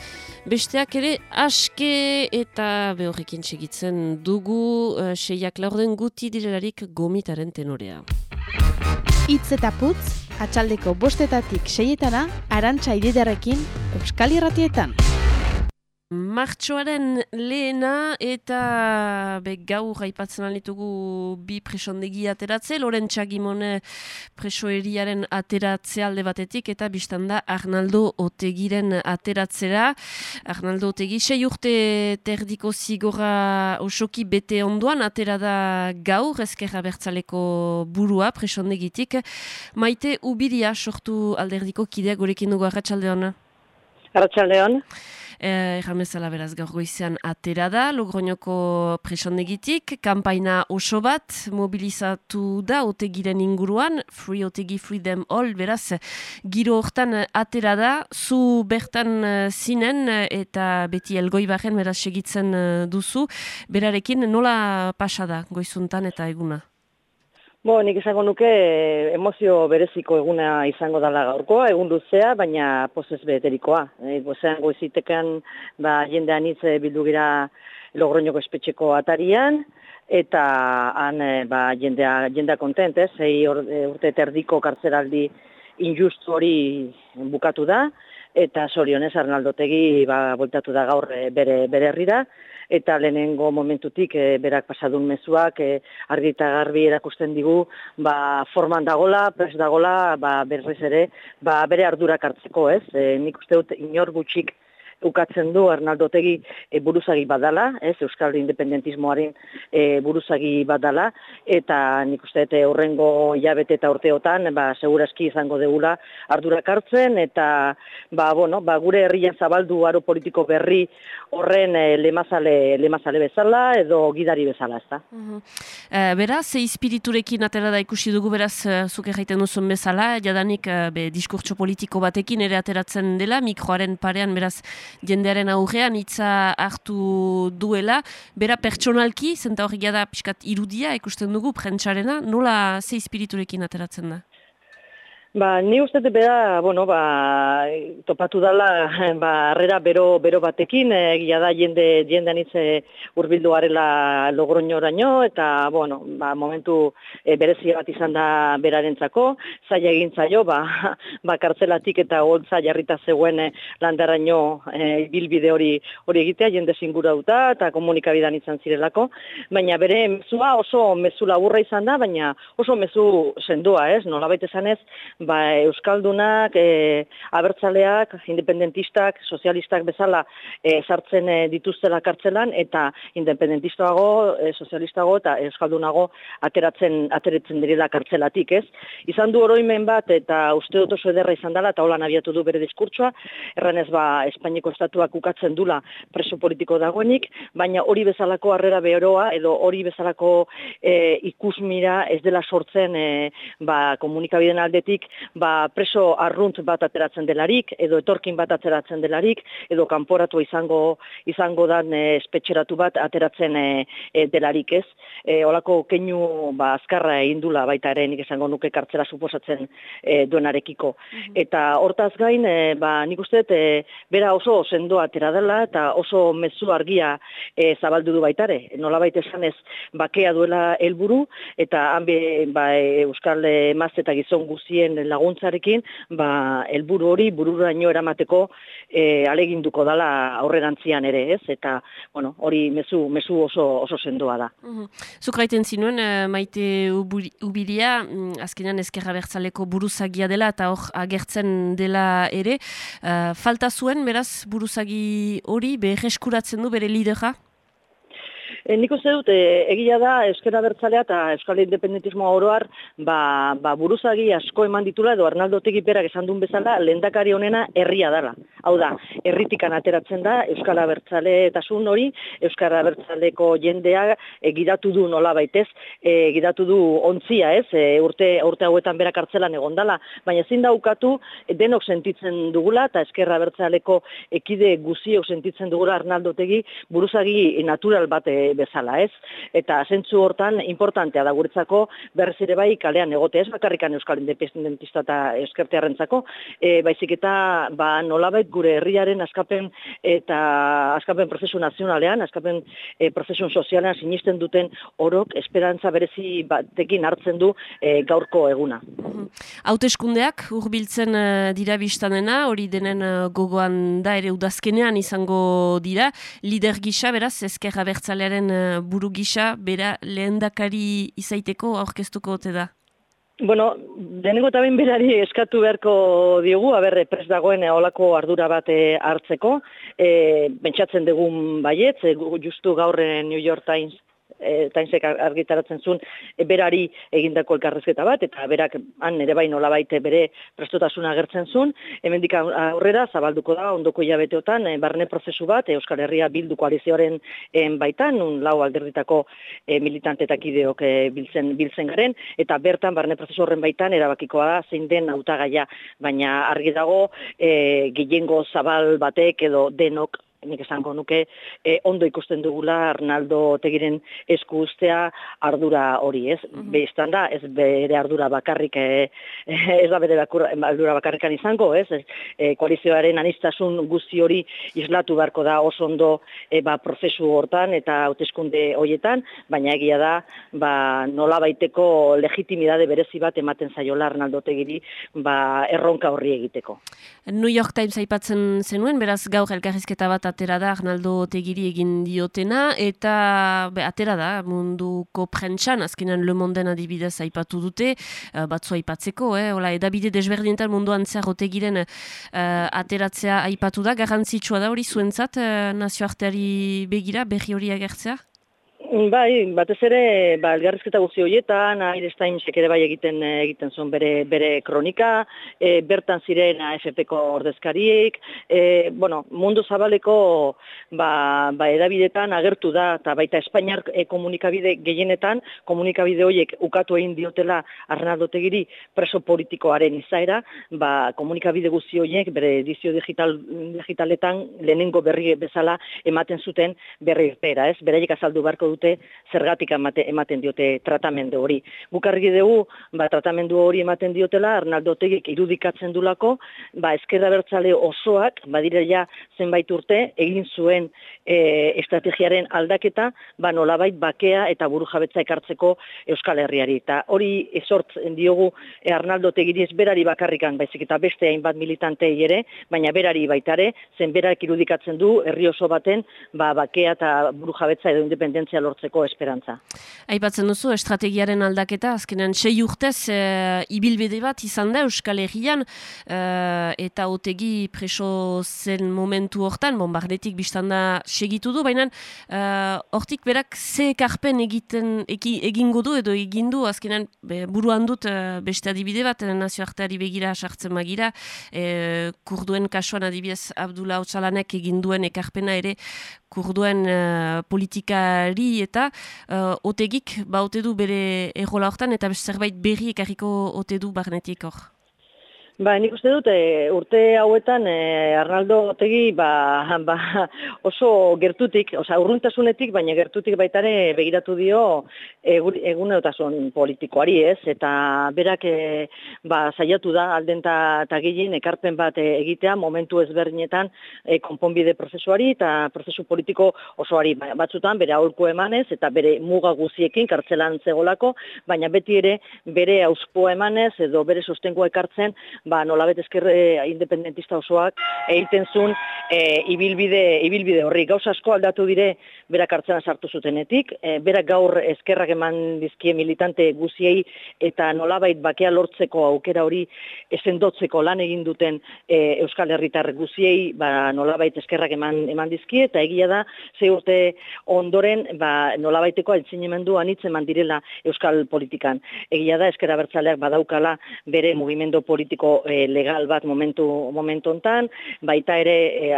Speaker 1: besteak ere aske eta behorrekin segitzen dugu uh, seiak laurden guti direlarik gomitaren tenorea.
Speaker 20: Itz eta putz, atxaldeko bostetatik seietana, arantxa ididarekin, Euskal Irratietan.
Speaker 1: Martxoaren lehena eta be, gaur aipatzen alitugu bi presondegi ateratze, Loren Txagimone presoeriaren ateratze alde batetik eta biztan da Arnaldo Otegiren ateratzera. Arnaldo Otegi, sei urte terdiko zigora osoki bete onduan atera da gaur ezkerra bertzaleko burua presondegitik. Maite Ubiria sortu alderdiko kideak gurekin dugu Arratxaldeon.
Speaker 25: Arratxaldeon.
Speaker 1: Erramezala eh, beraz gaur goizean atera da, Logronoko presondegitik, kampaina oso bat mobilizatu da otegiren inguruan, Free Otegi Freedom All, beraz, giro hortan atera da, zu bertan eh, zinen eta beti elgoi baren beraz segitzen eh, duzu, berarekin nola pasada goizuntan eta eguna?
Speaker 25: Bo, nik izango nuke emozio bereziko eguna izango dela gaurkoa, egun luzea, baina pozez beterikoa. E, Bozean goizitekan ba, jendean hitz bildu gira logroñoko espetxeko atarian, eta han ba, jendea, jendea kontent, ez? Zei urte terdiko kartzeraldi injustu hori bukatu da, eta sorionez Arnaldotegi ba, voltatu da gaur bere, bere herrira, eta lehenengo momentutik e, berak pasadun mezuak e, argi eta garbi erakusten digu ba, forman dagola, pres dagola, ba, berriz ere, ba, bere ardurak hartzeko, ez? E, nik uste dut inor gutxik ukatzen du Arnaldo Tegi e, buruzagi badala, ez, Euskal Independentismoaren e, buruzagi badala, eta nik uste dute horrengo jabete eta urteotan, ba, seguraski izango degula ardurak hartzen, eta ba, bueno, ba, gure herrian zabaldu aro politiko berri horren e, lemazale, lemazale bezala, edo gidari bezala, ez da.
Speaker 1: Uh beraz, ze espiriturekin atera da ikusi dugu, beraz, zuke jaiten duzun bezala, jadanik, be, diskurtso politiko batekin ere ateratzen dela, mikroaren parean, beraz, jendearen aurrean hitza hartu duela, bera pertsonalki, zenta hori da pixkat irudia ikusten dugu prentsarena, nola ze espiriturekin ateratzen da?
Speaker 25: Ba, ni uste bera, bueno, ba, topatu dala, ba, arrera bero, bero batekin, egia da jende, jende anitze urbildu garela logroñoraino, eta, bueno, ba, momentu e, berezia bat izan da berarentzako, zaila egin zaio, ba, ba, kartzelatik eta holtza jarrita zegoen landarraino e, bilbide hori hori egitea, jende zingurauta eta komunikabidan izan zirelako, baina bere mezua oso mezu laburra izan da, baina oso mezu sendoa, ez, nola baita esan ez, ba, Euskaldunak, e, abertzaleak, independentistak, sozialistak bezala e, sartzen e, dituztela kartzelan, eta independentistago, e, sozialistago eta Euskaldunago ateratzen, ateratzen direla kartzelatik, ez? Izan du oroimen bat, eta uste dut oso ederra izan dela, eta holan abiatu du bere diskurtsoa, erran ez ba, Espainiko estatuak ukatzen dula preso politiko dagoenik, baina hori bezalako harrera beroa, edo hori bezalako e, ikusmira ez dela sortzen e, ba, komunikabiden aldetik, ba, preso arrunt bat ateratzen delarik, edo etorkin bat ateratzen delarik, edo kanporatu izango izango dan e, espetxeratu bat ateratzen e, e, delarik ez. E, olako keinu ba, azkarra indula baita ere nik esango nuke kartzera suposatzen e, duenarekiko. Eta hortaz gain, e, ba, nik uste, e, bera oso sendo atera dela, eta oso mezu argia e, zabaldu du baitare. Nola baita esan ez, bakea duela helburu eta hanbe ba, Euskal Maz eta gizon guzien laguntzarekin, ba, helburu hori bururaino eramateko e, aleginduko dala aurrerantzian ere, ez? Eta, bueno, hori mezu, mezu oso, oso sendoa da.
Speaker 1: Mm -hmm. zinuen, maite ubiria, mm, azkenean ezkerra bertzaleko buruzagia dela eta hor agertzen dela ere. Uh, falta zuen, beraz, buruzagi hori, behar eskuratzen du bere lidera?
Speaker 25: E, nik uste dut, e, egia da, Euskara Bertzalea eta Euskal Independentismoa oroar, ba, ba, buruzagi asko eman ditula, edo Arnaldo Tegiperak esan duen bezala, lehendakari honena herria dela. Hau da, herritikan ateratzen da, Euskara Bertzale eta zun hori, Euskara Bertzaleko jendea e, gidatu du nola baitez, e, gidatu du ontzia, ez, e, urte, urte hauetan berak hartzelan egon dela, baina ezin daukatu e, denok sentitzen dugula, eta Eskerra Bertzaleko ekide guziok sentitzen dugula Arnaldo Tegi, buruzagi natural bat bezala, ez? Eta zentzu hortan importantea da guretzako berriz ere bai kalean egote ez bakarrikan Euskal Independentista eta Eskertearrentzako, e, baizik eta ba nolabait gure herriaren askapen eta askapen prozesu nazionalean, askapen e, prozesu sozialean sinisten duten orok esperantza berezi batekin hartzen du e, gaurko eguna.
Speaker 1: Hauteskundeak hurbiltzen uh, dira biztanena, hori denen uh, gogoan da ere udazkenean izango dira, lider gisa beraz ezkerra bertzalearen uh, buru gisa, bera lehendakari izaiteko aurkeztuko ote da?
Speaker 25: Bueno, denengo eta behin berari eskatu beharko diogu, haber, pres dagoen olako ardura bat eh, hartzeko, e, bentsatzen dugun baiet, justu gaur New York Times e, tainsek argitaratzen zuen e, berari egindako elkarrezketa bat, eta berak han ere bai nola baite bere prestotasuna agertzen zuen, hemendik aurrera zabalduko da ondoko hilabeteotan e, barne prozesu bat Euskal Herria bildu koalizioaren e, baitan, un lau alderditako e, militantetak ideok e, biltzen, biltzen garen, eta bertan barne prozesu horren baitan erabakikoa da zein den autagaia, baina argi dago e, gehiengo zabal batek edo denok nik esango nuke, e, ondo ikusten dugula Arnaldo Tegiren esku ustea ardura hori, ez? Mm -hmm. da, ez bere ardura bakarrik, e, ez da bere ardura bakarrikan izango, ez? E, koalizioaren anistasun guzti hori islatu beharko da oso ondo e, ba, prozesu hortan eta hauteskunde hoietan, baina egia da, ba, nola baiteko legitimidade berezi bat ematen zaiola Arnaldo Tegiri, ba, erronka horri egiteko.
Speaker 1: New York Times aipatzen zenuen, beraz gaur elkarrizketa bat atera da Arnaldo Tegiri egin diotena, eta be, atera da munduko prentxan, azkenan Le Monden adibidez aipatu dute, uh, batzu aipatzeko, eh? Ola, edabide desberdintan munduan zer otegiren uh, ateratzea aipatu da, garrantzitsua da hori zuentzat uh, nazioarteari begira, berri hori agertzea?
Speaker 25: Bai, batez ere, ba, elgarrizketa guzti horietan, Aires Timesek ere bai egiten egiten zuen bere, bere kronika, e, bertan ziren AFP-ko ordezkariek, e, bueno, mundu zabaleko ba, ba, edabidetan agertu da, eta baita Espainiar e, komunikabide gehienetan, komunikabide horiek ukatu egin diotela Arnaldo Tegiri preso politikoaren izaera, ba, komunikabide guzti horiek bere edizio digital, digitaletan lehenengo berri bezala ematen zuten berri irpera, ez? Beraiek azaldu beharko dute dute zergatik emate, ematen diote tratamendu hori. Guk argi dugu, ba, tratamendu hori ematen diotela, Arnaldo Otegik irudikatzen dulako, ba, ezkerra bertzale osoak, badire ja zenbait urte, egin zuen e, estrategiaren aldaketa, ba, nolabait bakea eta buru jabetza ekartzeko Euskal Herriari. Eta hori esortzen diogu e, Arnaldo Otegiri ez berari bakarrikan, baizik eta beste hainbat militantei ere, baina berari baitare, zen berak irudikatzen du herri oso baten ba, bakea eta buru jabetza edo independentzia lortzeko esperantza.
Speaker 1: Aipatzen duzu, estrategiaren aldaketa, azkenean sei urtez e, ibilbide bat izan da Euskal Herrian, e, eta otegi preso zen momentu hortan, bombardetik biztanda segitu du, baina e, hortik berak ze ekarpen egiten eki, egingo du edo egindu, azkenean be, buruan dut e, beste adibide bat, nazioarteari begira sartzen magira, e, kurduen kasuan adibidez Abdullah Otsalanek egin duen ekarpena ere kurduen uh, politikari eta uh, otegik baute du bere errola hortan eta zerbait berri ekarriko ote du barnetik hor.
Speaker 25: Ba, nik uste dut, e, urte hauetan e, Arnaldo Otegi ba, ba, oso gertutik, oza, urruntasunetik, baina gertutik baitare begiratu dio egunerotasun politikoari ez, eta berak e, ba, saiatu da aldenta eta gilin ekarpen bat e, egitea momentu ezberdinetan e, konponbide prozesuari eta prozesu politiko osoari. Ba, batzutan bere aurko emanez eta bere muga guziekin kartzelan zegolako, baina beti ere bere auskoa emanez edo bere sostengoa ekartzen ba, nolabet ezkerre independentista osoak egiten zuen e, ibilbide, ibilbide horri. Gauz asko aldatu dire berak hartzena sartu zutenetik, e, berak gaur ezkerrak eman dizkie militante guziei eta nolabait bakea lortzeko aukera hori esendotzeko lan egin duten e, Euskal Herritar guziei ba, nolabait ezkerrak eman, eman dizkie eta egia da ze urte ondoren ba, nolabaiteko altzinemendu anitz eman direla Euskal politikan. Egia da ezkerra bertzaleak badaukala bere mugimendu politiko e, legal bat momentu momentu hontan, baita ere e,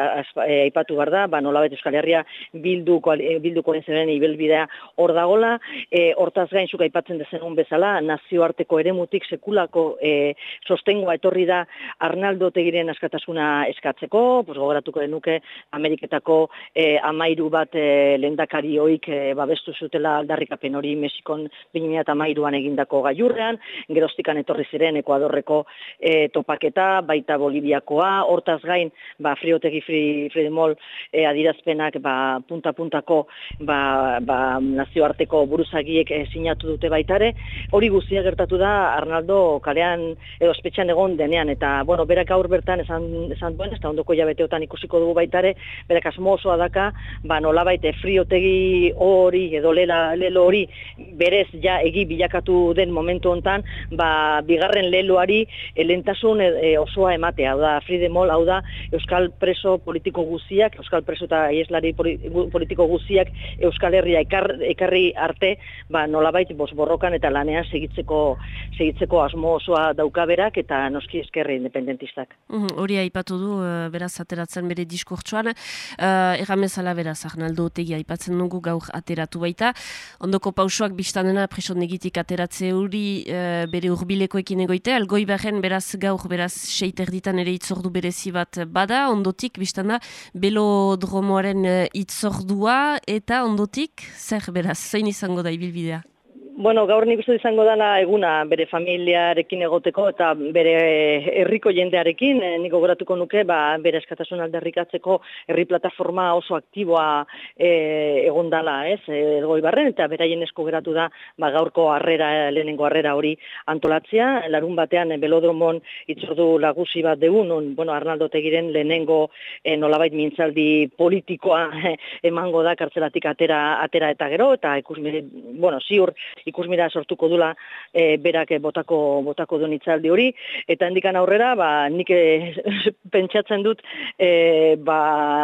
Speaker 25: aipatu bar da, ba nolabait Euskal Herria bildu bilduko zeren ibelbidea hor dagola, e, hortaz gain zuk aipatzen dezenun bezala, nazioarteko eremutik sekulako e, sostengoa etorri da Arnaldo Tegiren askatasuna eskatzeko, pues gogoratuko denuke Ameriketako e, amairu bat e, lendakari hoik e, babestu zutela aldarrikapen hori Mexikon 2013an egindako gaiurrean, gerostikan etorri ziren Ekuadorreko e, topaketa, baita Boliviakoa, hortaz gain, ba, friotegi fri, fridemol e, adirazpenak ba, punta-puntako ba, ba, nazioarteko buruzagiek e, sinatu dute baitare, hori guztia gertatu da Arnaldo kalean edo espetxean egon denean, eta bueno, berak aur bertan esan, esan duen, ez da ondoko jabeteotan ikusiko dugu baitare, berak asmo osoa daka, ba, nola baite friotegi hori edo lela, lelo hori berez ja egi bilakatu den momentu hontan, ba, bigarren leloari elentasun e, e, osoa ematea, hau da, Fridemol, hau da, Euskal preso politiko guziak, Euskal preso eta ieslari politiko guziak Euskal Herria ekarri arte, ba, nolabait bos borrokan eta lanean segitzeko, segitzeko asmo osoa daukaberak eta noski eskerri independentistak.
Speaker 1: Hori aipatu du, uh, beraz ateratzen bere diskurtsuan, uh, erramezala beraz, Arnaldo Otegi aipatzen dugu gaur ateratu baita, ondoko pausoak biztanena preso negitik ateratze hori uh, bere urbilekoekin egoite, algoi beraz gaur beraz seiterditan ere itzordu berezi bat bada, ondotik biztan da belodromoaren itzordua eta ondotik zer beraz, zein izango da ibilbidea?
Speaker 25: Bueno, gaur nik uste izango dana eguna bere familiarekin egoteko eta bere herriko jendearekin, e, nik gogoratuko nuke, ba, bere eskatasun alderrikatzeko herri plataforma oso aktiboa e, egon dala, ez, e, barren, eta beraien esko geratu da, ba, gaurko harrera, lehenengo harrera hori antolatzea, larun batean belodromon itzordu lagusi bat degun, on, bueno, Arnaldo Tegiren lehenengo e, nolabait mintzaldi politikoa emango da kartzelatik atera, atera eta gero, eta ikusmire, bueno, ziur, ikusmira sortuko dula e, berak botako botako duen itzaldi hori. Eta handikan aurrera ba nik e, pentsatzen dut e, ba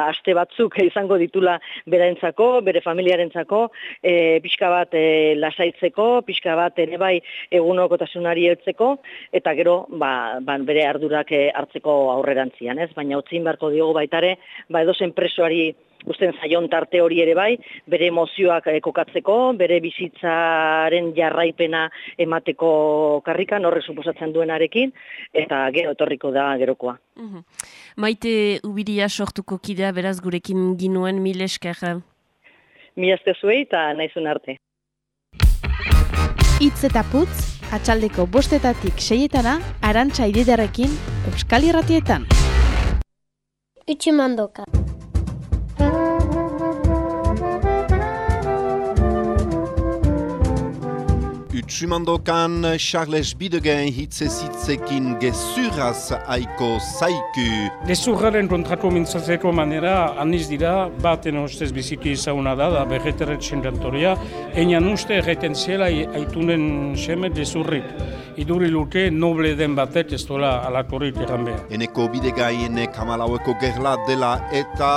Speaker 25: aste batzuk izango ditula beraentzako bere familiarentzako e, pixka bat e, lasaitzeko pixka bat ere bai egunokotasunari heltzeko eta gero ba, ba bere ardurak e, hartzeko aurrerantzian ez? Baina utzin beharko diogu baitare ba edozen presoari usten zaion tarte hori ere bai, bere emozioak e, kokatzeko, bere bizitzaren jarraipena emateko karrikan, horre suposatzen duenarekin, eta gero etorriko da gerokoa.
Speaker 1: Maite ubiria sortuko kidea, beraz gurekin ginuen mil esker.
Speaker 25: Mi esker zuei eta naizun arte.
Speaker 26: Itz eta putz, atxaldeko bostetatik seietana, arantxa ididarekin, Euskal Irratietan.
Speaker 14: Itximandoka.
Speaker 15: Utsumandokan Charles Bidegen hitze zitzekin gezuraz aiko zaiku.
Speaker 16: Gezurraren kontrako mintzatzeko manera, aniz dira, baten ustez biziki izaguna da, da berreteret sendantoria, einan uste erreten zela aitunen seme gezurrit. Iduri luke noble den batek ez dola alakorik eran behar.
Speaker 15: Eneko bidegaien kamalaueko gerla dela eta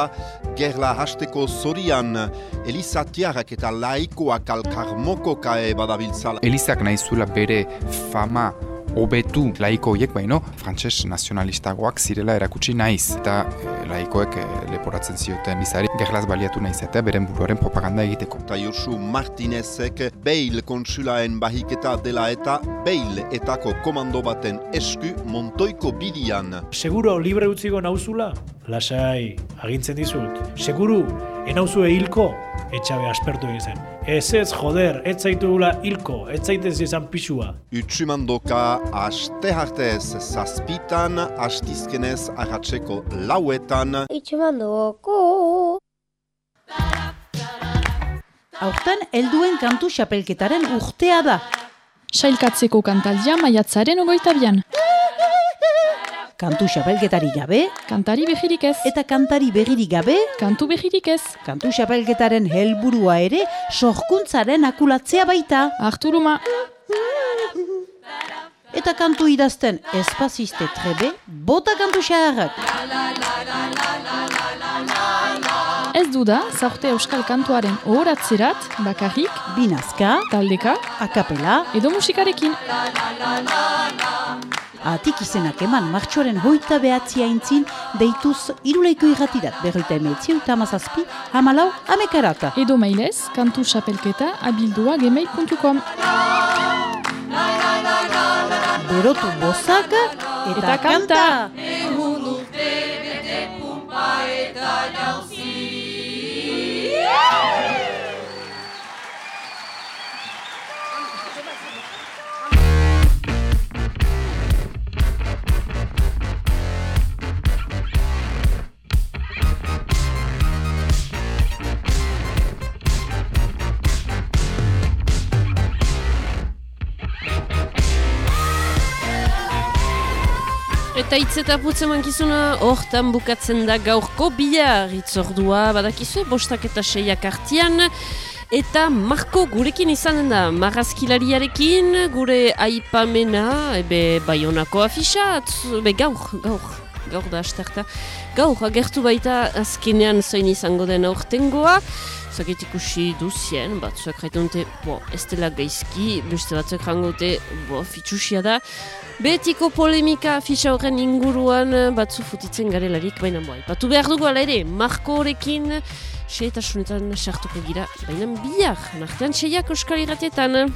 Speaker 15: gerla hasteko zorian Elizatiarrak eta laikoak alkarmoko kae badabiltzala.
Speaker 17: Elizak nahi zuela bere fama hobetu laiko horiek baino, frantses nazionalistagoak zirela erakutsi naiz. Eta eh, laikoek eh, leporatzen zioten izari, gerlaz baliatu naiz eta beren buruaren propaganda egiteko.
Speaker 15: Eta Josu Martinezek Beil konsulaen bahiketa dela eta Beil etako komando baten esku Montoiko bidian.
Speaker 18: Seguro libre utziko nauzula? Lasai, agintzen dizut. Seguru, enauzue hilko? Etxabe aspertu egin zen. Ez ez, joder, ez zaitugula hilko, ez zaitez izan pixua.
Speaker 15: Utsumandoka aste hartez zazpitan, astizkenez arratseko lauetan.
Speaker 14: Itximandoko.
Speaker 19: Aurten helduen kantu xapelketaren urtea da.
Speaker 20: Sailkatzeko kantaldia maiatzaren ogoita bian.
Speaker 19: Kantu xapelketari gabe,
Speaker 20: Kantari behirik ez.
Speaker 19: eta kantari berririk gabe,
Speaker 20: Kantu behirik ez.
Speaker 19: kantu xapelketaren helburua ere sorkuntzaren akulatzea baita.
Speaker 20: Arturuma.
Speaker 19: Eta kantu idazten espaziste trebe, bota kantu xaharrak.
Speaker 20: Ez du da, zaurte euskal kantuaren ohoratzerat, bakarrik,
Speaker 19: Binazka,
Speaker 20: taldeka,
Speaker 19: akapela,
Speaker 20: edo musikarekin.
Speaker 19: Atik izenak eman martxoaren hoita behatzia intzin, deituz iruleiko irratirat berroita emeetzi eta amazazpi, hamalau, amekarata.
Speaker 20: Edo mailez, kantu xapelketa abildua gmail.com.
Speaker 19: Berotu bozak eta,
Speaker 20: Eta kanta!
Speaker 1: Eta hitz eta putze mankizuna hortan bukatzen da gaurko bihar. Itzordua badakizue bostak eta seiak artian. Eta Marko gurekin izanen da marrazkilariarekin gure aipamena ebe baionako afisa ebe gaur, gaur, gaur da asterta. Gaur agertu baita azkenean zoin izango den aurtengoa Zaket ikusi duzien, batzuek raitonte, bo, ez dela gaizki, beste batzuek rangote, bo, fitxusia da. Betiko polemika afisa horren inguruan eh, batzu futitzen garelarik, baina bai. Batu behar dugu ala ere, Marko horrekin, xe sartuko gira, baina bihar, nartean seiak euskal irratietan.